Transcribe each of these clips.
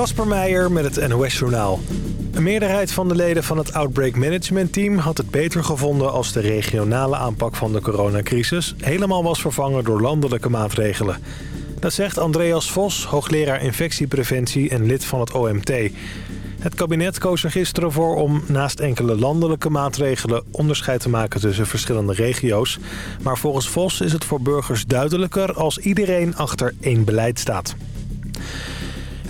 Kasper Meijer met het NOS-journaal. Een meerderheid van de leden van het Outbreak Management Team had het beter gevonden als de regionale aanpak van de coronacrisis helemaal was vervangen door landelijke maatregelen. Dat zegt Andreas Vos, hoogleraar infectiepreventie en lid van het OMT. Het kabinet koos er gisteren voor om naast enkele landelijke maatregelen onderscheid te maken tussen verschillende regio's. Maar volgens Vos is het voor burgers duidelijker als iedereen achter één beleid staat.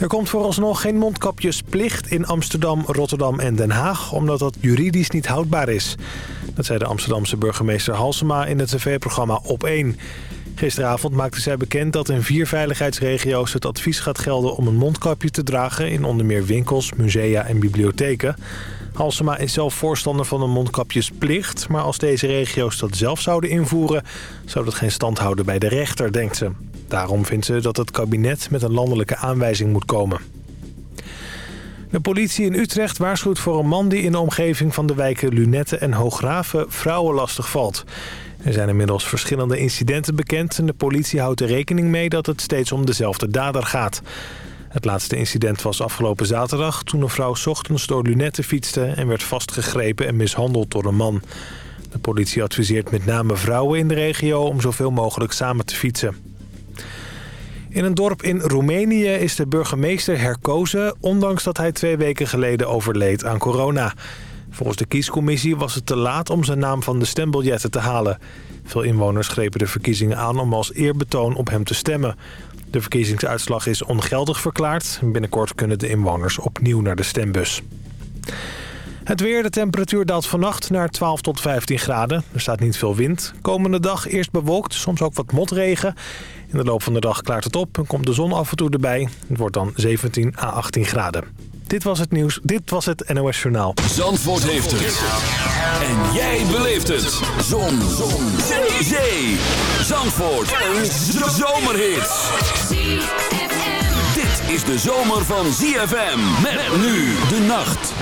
Er komt vooralsnog geen mondkapjesplicht in Amsterdam, Rotterdam en Den Haag... omdat dat juridisch niet houdbaar is. Dat zei de Amsterdamse burgemeester Halsema in het tv-programma Op1. Gisteravond maakte zij bekend dat in vier veiligheidsregio's het advies gaat gelden... om een mondkapje te dragen in onder meer winkels, musea en bibliotheken. Halsema is zelf voorstander van een mondkapjesplicht... maar als deze regio's dat zelf zouden invoeren... zou dat geen stand houden bij de rechter, denkt ze. Daarom vindt ze dat het kabinet met een landelijke aanwijzing moet komen. De politie in Utrecht waarschuwt voor een man die in de omgeving van de wijken Lunette en Hoograven vrouwen lastig valt. Er zijn inmiddels verschillende incidenten bekend en de politie houdt er rekening mee dat het steeds om dezelfde dader gaat. Het laatste incident was afgelopen zaterdag toen een vrouw ochtends door Lunette fietste en werd vastgegrepen en mishandeld door een man. De politie adviseert met name vrouwen in de regio om zoveel mogelijk samen te fietsen. In een dorp in Roemenië is de burgemeester herkozen... ondanks dat hij twee weken geleden overleed aan corona. Volgens de kiescommissie was het te laat om zijn naam van de stembiljetten te halen. Veel inwoners grepen de verkiezingen aan om als eerbetoon op hem te stemmen. De verkiezingsuitslag is ongeldig verklaard. Binnenkort kunnen de inwoners opnieuw naar de stembus. Het weer, de temperatuur daalt vannacht naar 12 tot 15 graden. Er staat niet veel wind. Komende dag eerst bewolkt, soms ook wat motregen. In de loop van de dag klaart het op en komt de zon af en toe erbij. Het wordt dan 17 à 18 graden. Dit was het nieuws. Dit was het NOS Journaal. Zandvoort heeft het. En jij beleeft het. Zon. zon. Zee. Zee. Zandvoort. Een zomerhit. Dit is de zomer van ZFM. Met nu de nacht.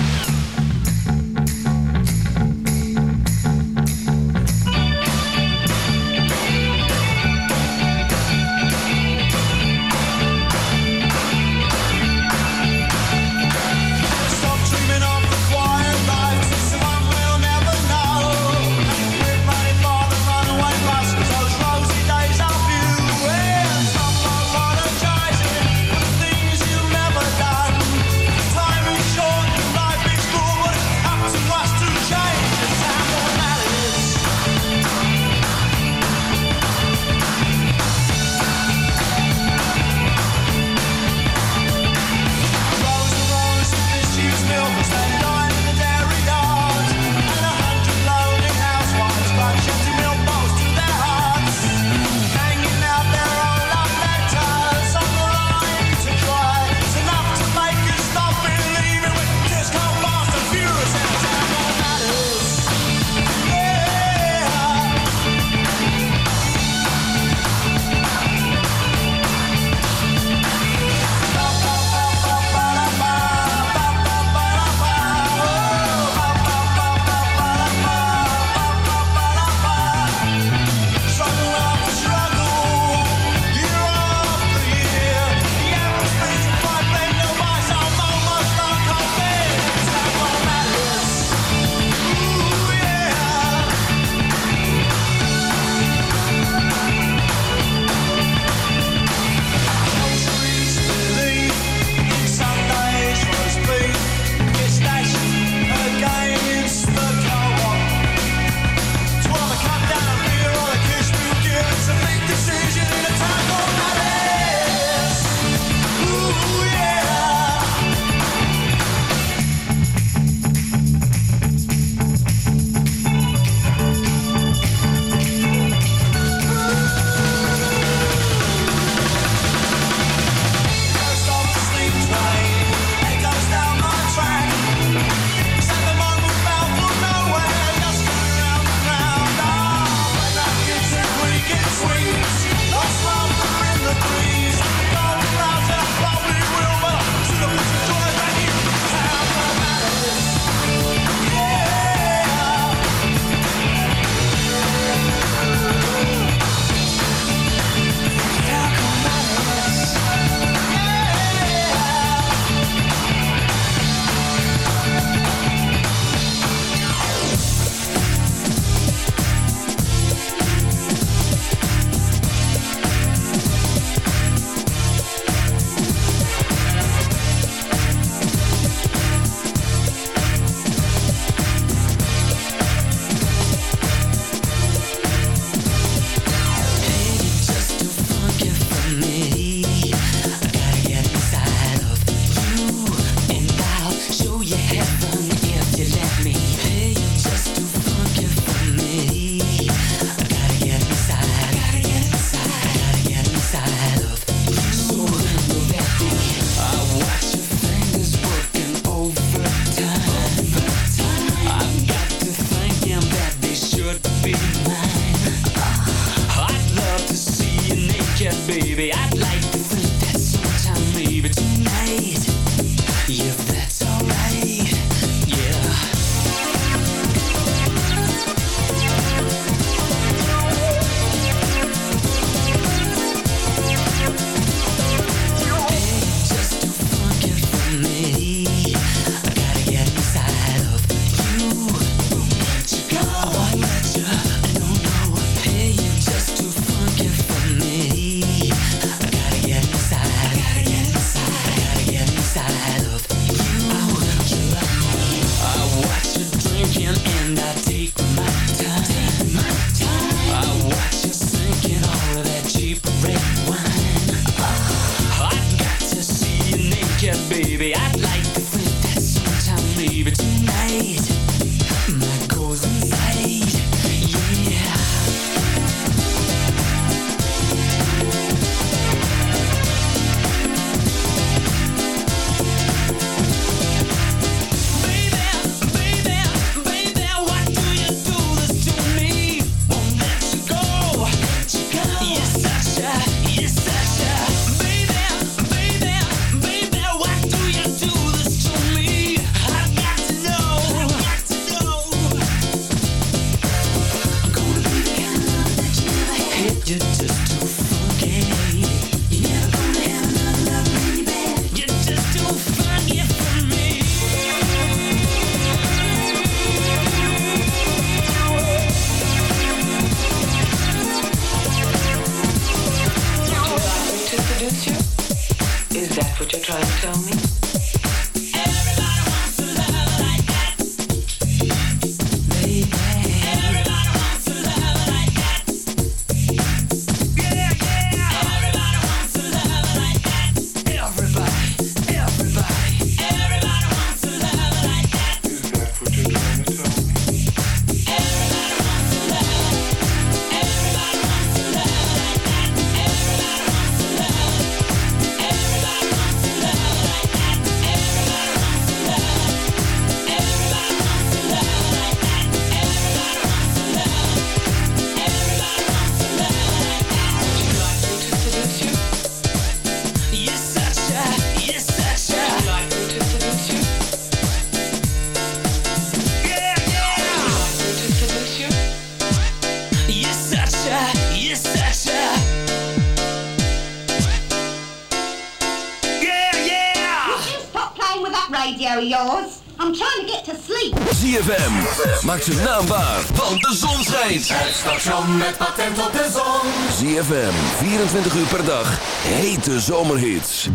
Station met patent op de zon. ZFM, 24 uur per dag. Hete zomerhits.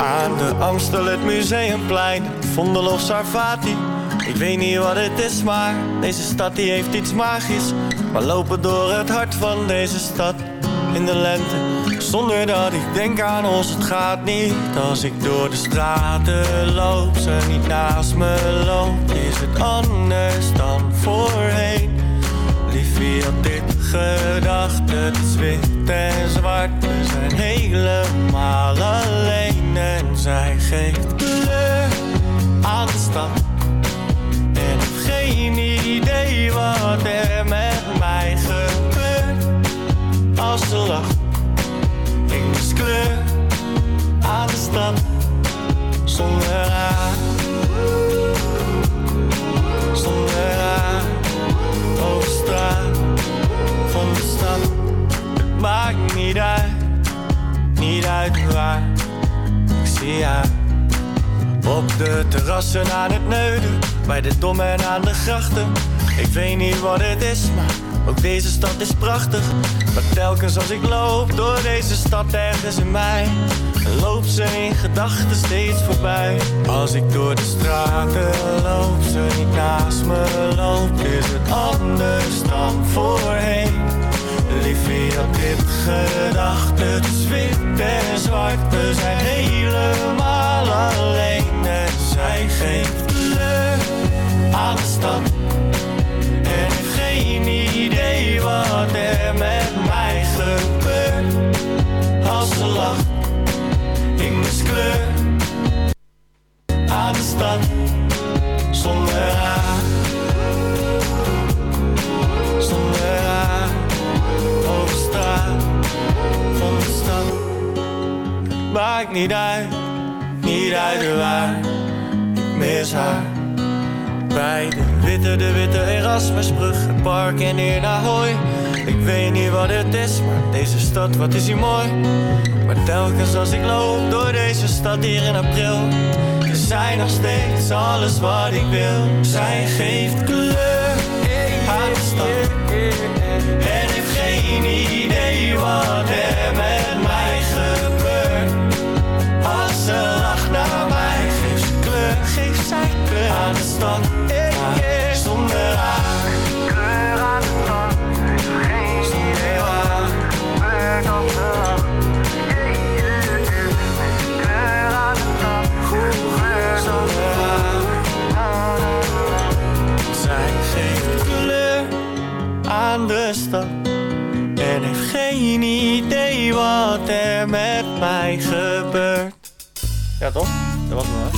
Aan de Amstel, het Museumplein, Vondel of Sarvati. Ik weet niet wat het is, maar deze stad die heeft iets magisch. We lopen door het hart van deze stad in de lente. Zonder dat ik denk aan ons, het gaat niet. Als ik door de straten loop, ze niet naast me loopt. Is het anders dan voorheen? Liefie had dit gedacht, het is wit en zwart. We zijn helemaal alleen en zij geeft kleur aan de stad. En geen idee wat er met mij gebeurt als ze lacht. Kleur aan de stad zonder haar. Zonder haar over straat van de stad. Het maakt niet uit, niet uit waar. Ik zie haar op de terrassen aan het neuden, bij de dom en aan de grachten. Ik weet niet wat het is, maar ook deze stad is prachtig. Maar telkens als ik loop door deze stad ergens in mij, loopt ze in gedachten steeds voorbij. Als ik door de straten loop, ze niet naast me loopt, is het anders dan voorheen. Liefie had dit gedacht, het en zwart, we zijn helemaal alleen. En zij geeft kleur aan de stad. Geen idee wat er met mij gebeurt. Als ze lacht, ik mis kleur aan de stad. Zonder haar, zonder haar, over straat van de stad. Maakt niet uit, niet uit waar, ik mis haar. Bij de witte, de witte Erasmusbrug, het park en hier naar Hooi. Ik weet niet wat het is, maar deze stad, wat is hier mooi. Maar telkens als ik loop door deze stad hier in april, is zij nog steeds alles wat ik wil. Zij geeft kleur aan de stad. En heeft geen idee wat er aan de stad. ik yeah. Zonder haar. Kleur aan de stad. Geen idee waar. Kleur aan de stad. Kleur aan de stad. Kleur zonder haar. Zij geeft kleur aan de stad. En heeft geen idee wat er met mij gebeurt. Ja toch? Dat was wel.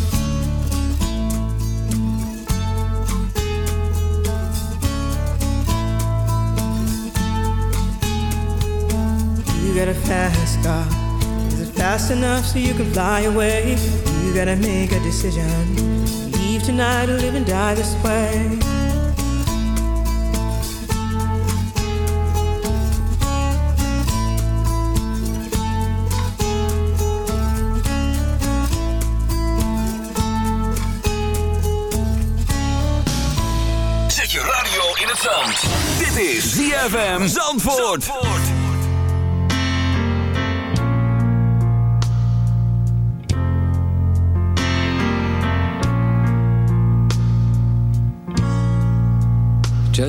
You got a fast car. Is it fast enough so you can fly away? You gotta make a decision. Leave tonight or live and die this way. Radio in is ZFM. ZFM Zandvoort.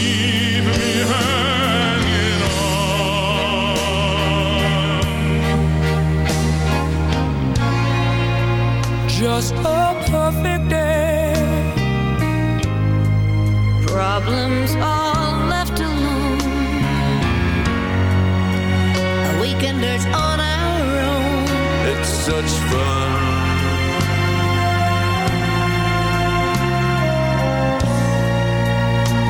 keep me hanging on. Just a perfect day. Problems all left alone. Weekenders on our own. It's such fun.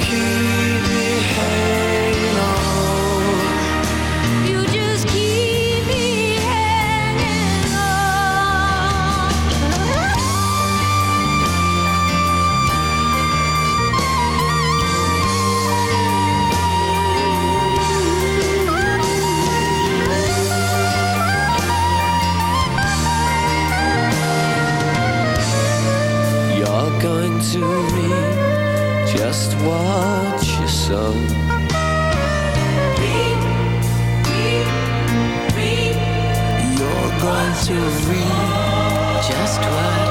Keep to reap Just what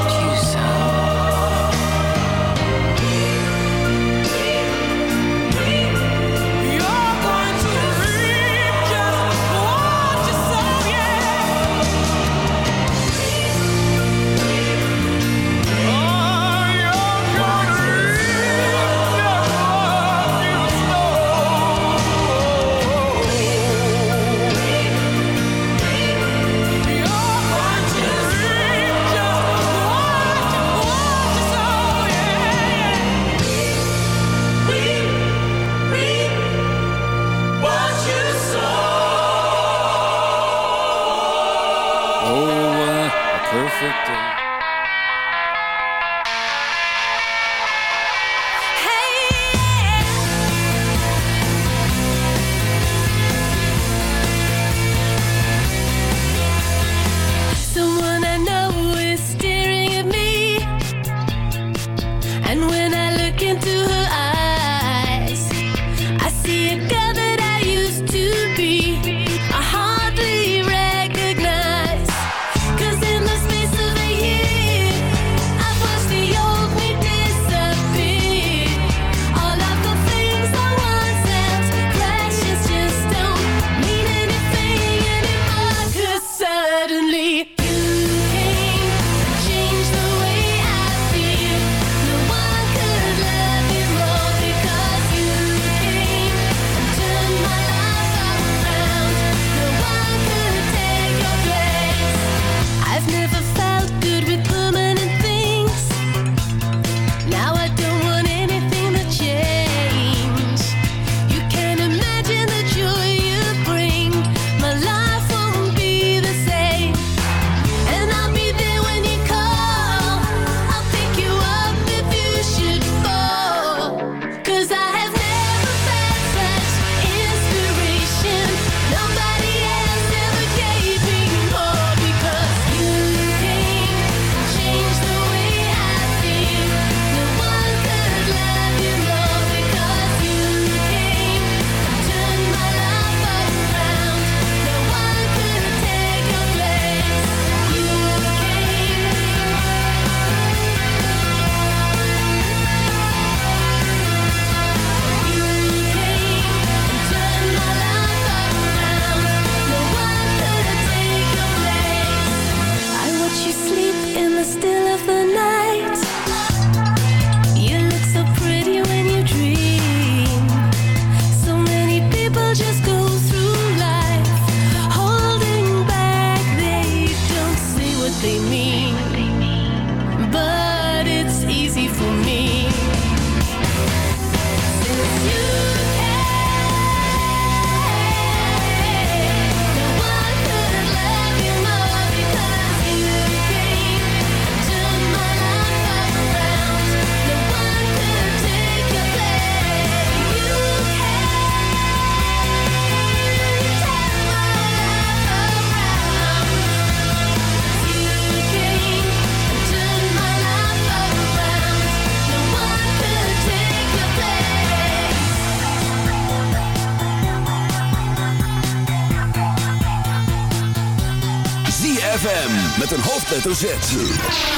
conflicting.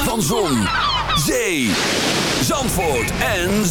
van Zon, Zee, Zandvoort en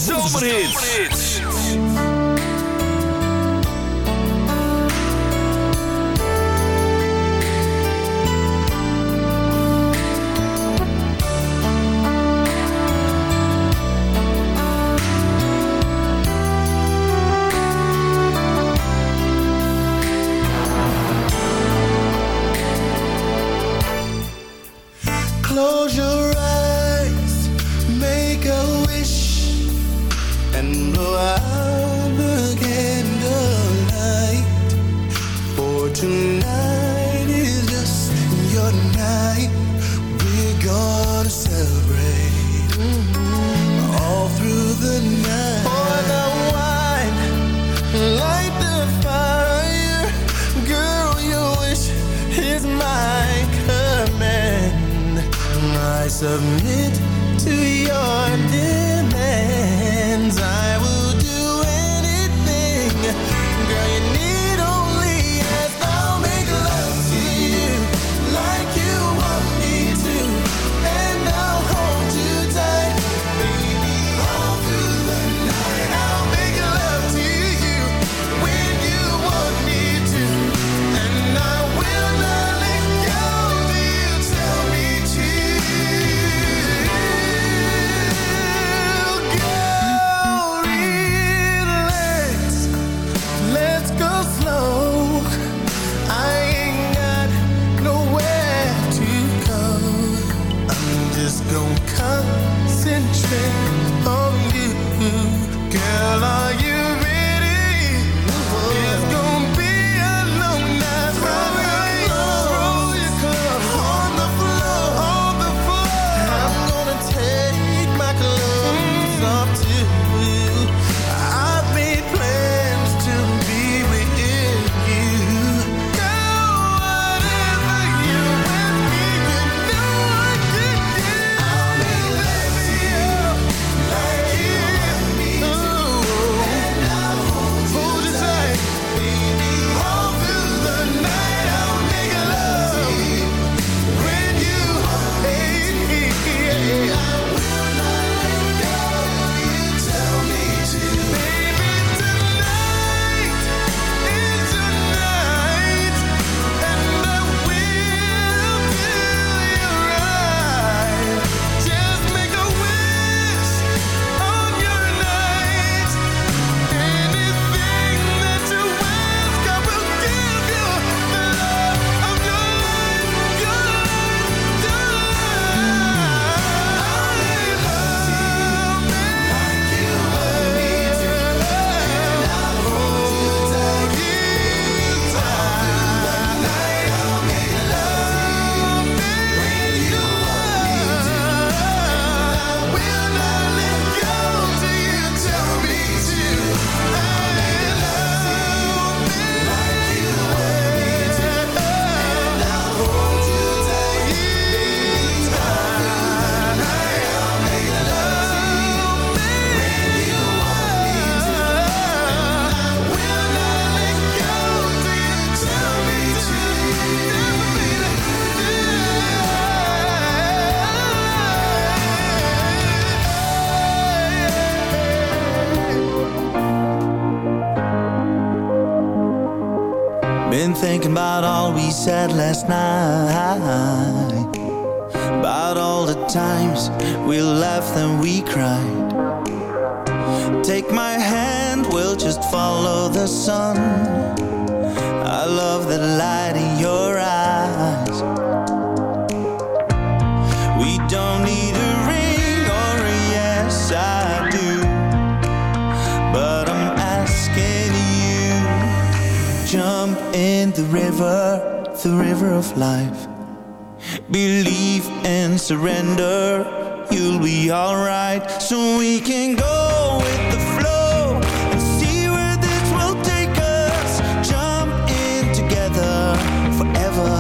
Believe and surrender, you'll be alright. So we can go with the flow and see where this will take us. Jump in together forever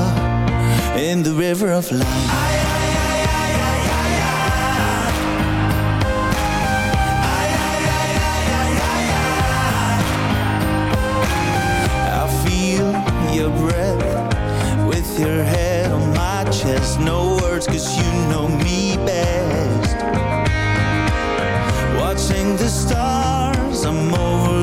in the river of life. your head no words cause you know me best. Watching the stars, I'm over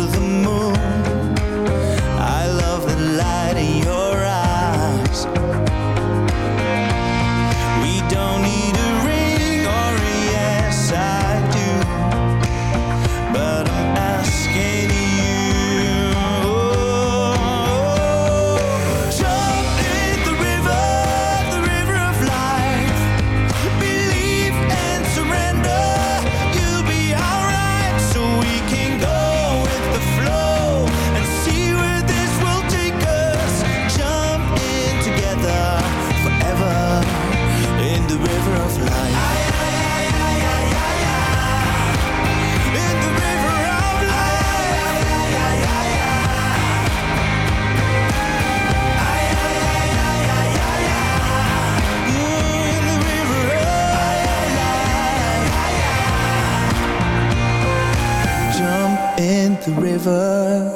the river.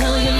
till you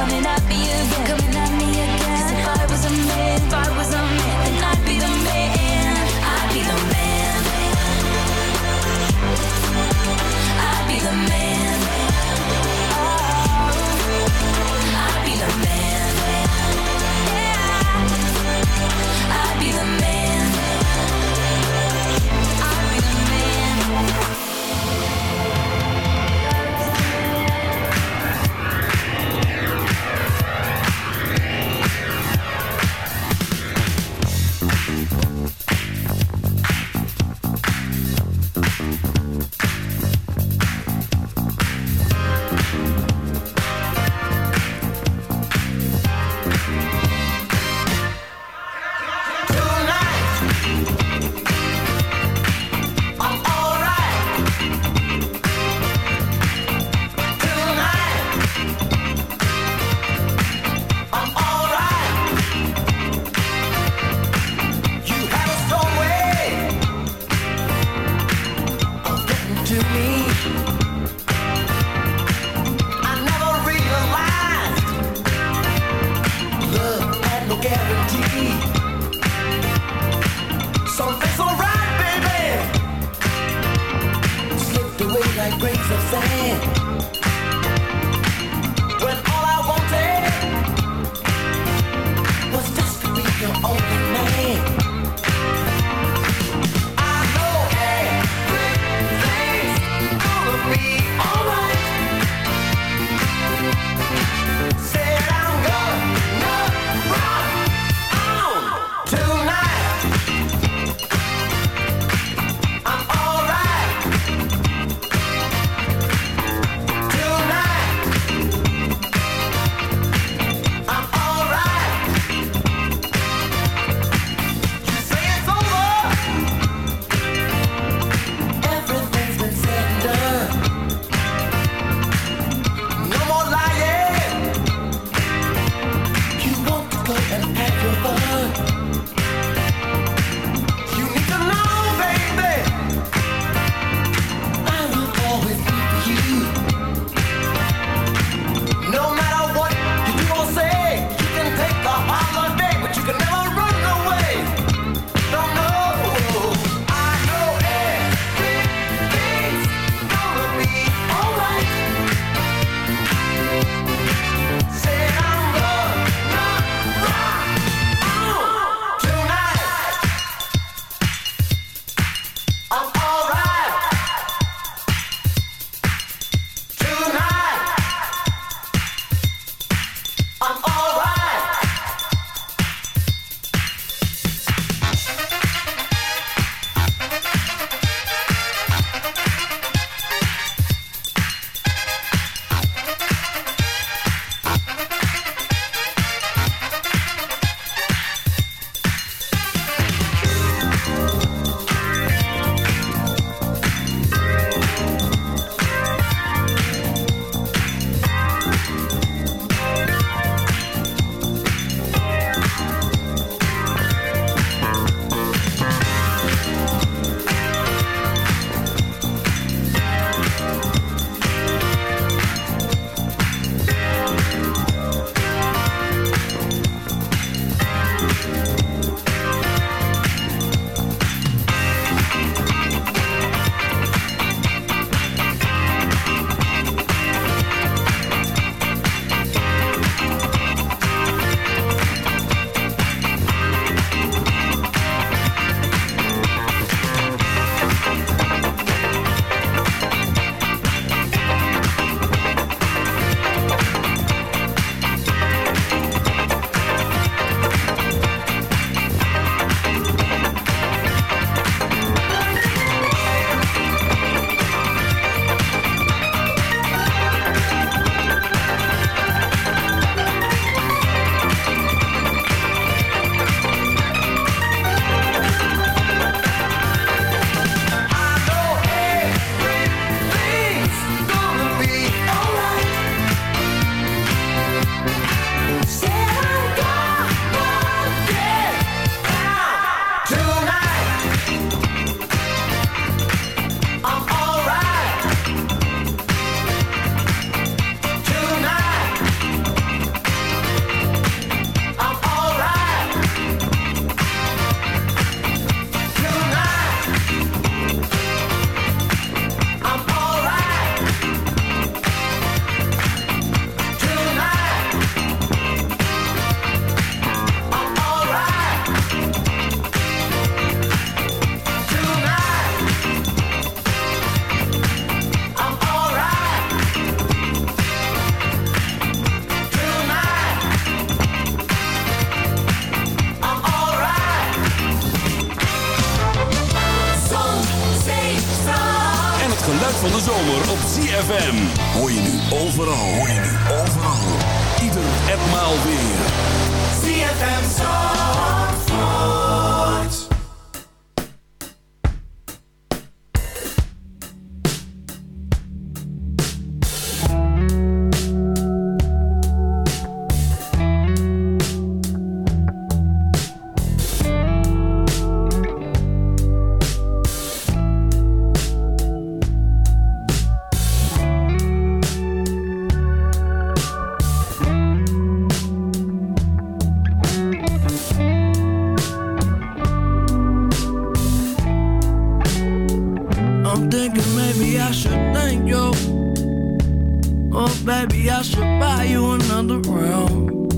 coming at Oh, baby, I should buy you another round.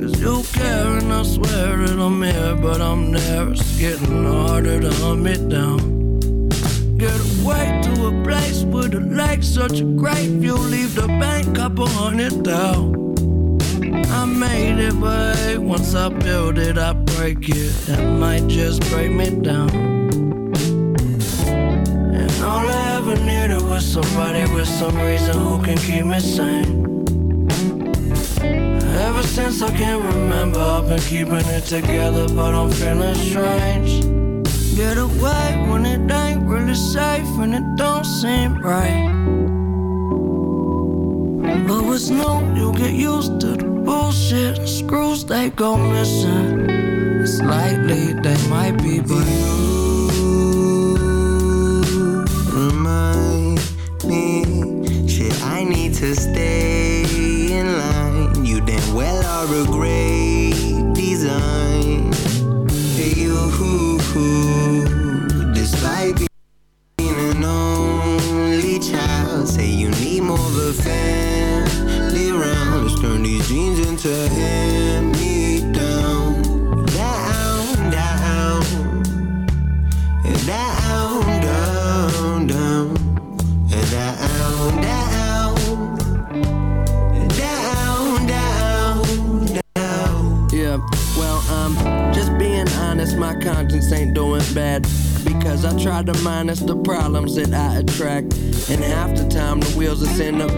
Cause you care and I swear that I'm here, but I'm there. It's getting harder to hunt me down. Get away to a place where the lake's such a great view. Leave the bank couple hundred down. I made it, but once I build it, I break it. That might just break me down. And all needed was somebody with some reason who can keep me sane. Ever since I can remember, I've been keeping it together, but I'm feeling strange. Get away when it ain't really safe and it don't seem right. But what's new, you get used to the bullshit. Screws they go missing. It's likely they might be, but to stay in line. You damn well are a great design. You, despite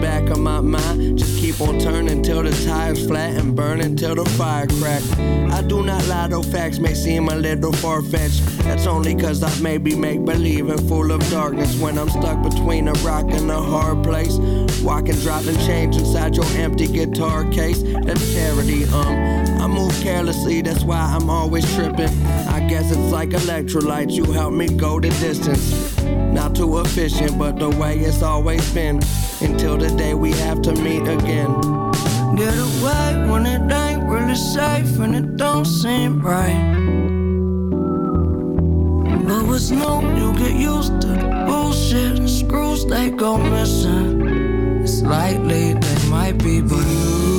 back of my mind just keep on turning till the tires flat and burning till the fire crack. I do not lie, though facts may seem a little far fetched. That's only cause I maybe make believe and full of darkness when I'm stuck between a rock and a hard place. Walking, dropping change inside your empty guitar case. That's charity, um. I move carelessly, that's why I'm always tripping. I guess it's like electrolytes, you help me go the distance. Not too efficient, but the way it's always been. Until the day we have to meet again. Get away when it ain't really safe and it don't seem right. But what's new, you get used to bullshit. Screws they go missing. It's likely they might be, but Remind